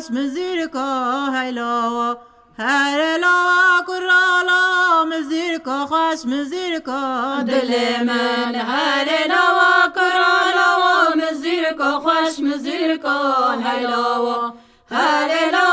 خوش مزیرکا هیلا هر لا کرالا مزیرکا خوش مزیرکا دل من هر لا کرالا مزیرکا خوش مزیرکا هیلا هر لا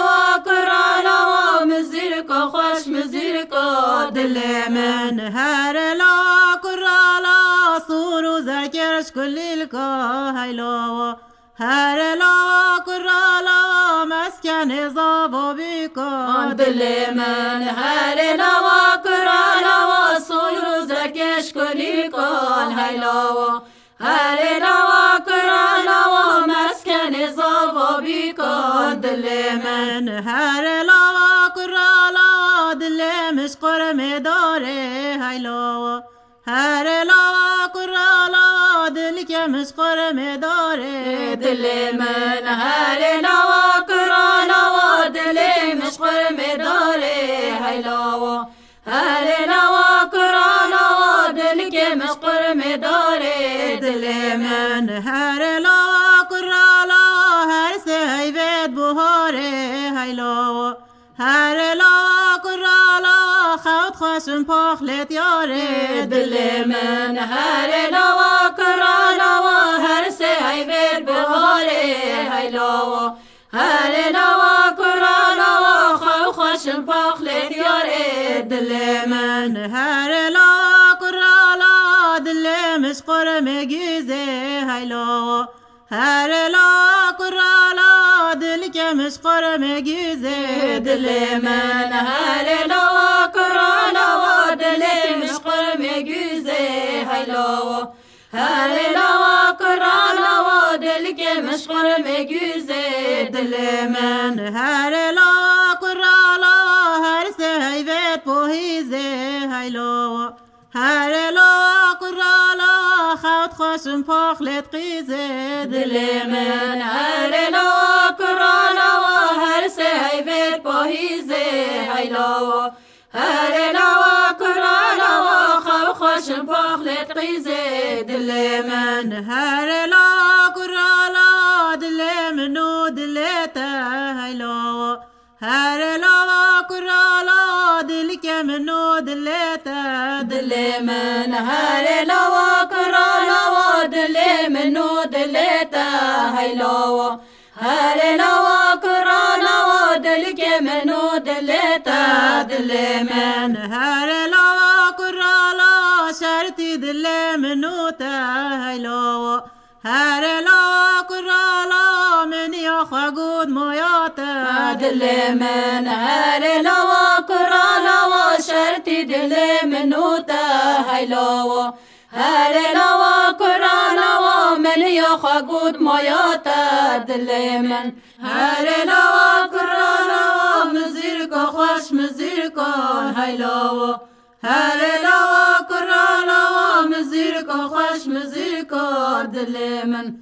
کرالا مزیرکا خوش مزیرکا دل من هر لا کرالا صورو زرکرش کلیلکا هیلا هر لا کرالا مسکن زابا بیکا دل من هر لا کرالا سوی زکش کلی کن. هیلا هر لا کرالا مسکن زابا بیکا دل من هر لا کرالا دل مشقر مداره هیلا هر لا کرالا دل که مشقر مداره دل من. هر لا کرالا دل مشقر مداره هیلا هر لا کرالا دل که مشقر مداره دل من. هر لا کرالا هر سیوت بهاره هیلا هر لا کرالا خود خوشم پاخلت یاره دل من هر لا کرالا هر سیوت بهاره هیلا هر لا کرالا خو خوشم پاخلت یاره دل من هر لا کرالا دل مشقر مگیزه هیلا هر لا کرالا دل که مشقر مگیزه دل من هر لا کرالا دل مشقر مگیزه هیلا هر لا کرالا دل که مشقر مگیزه دل من هر لا کرالا هر سهیوت پوهیزه هیلا هر لا کرالا خود خوشم پاخلت قیزه دل من هر لا کرالا هر سهیوت پوهیزه هیلا هر لا کرالا خو خوشم پاخلت قیزه دل من هر لا کرالا دل منو دلتا هیلا هر لا کرالا دل که منو دلتا دل من هر لا کرالا دل منو دلتا هیلا هر لا کرالا دل که منو دلتا دل من هر لا کرالا شرطی دل منو تا هیلا هر لا کرالا من یا خگود مویاتا دل من هر لا کرالا شرطی دل منو تا هیلا هر لا کرالا من یا خگود مویاتا دل من هر لا کرالا مزیر کو خوش مزیر کن هیلا هر لا کرالا مزیر کو خوش مزیر کن دل من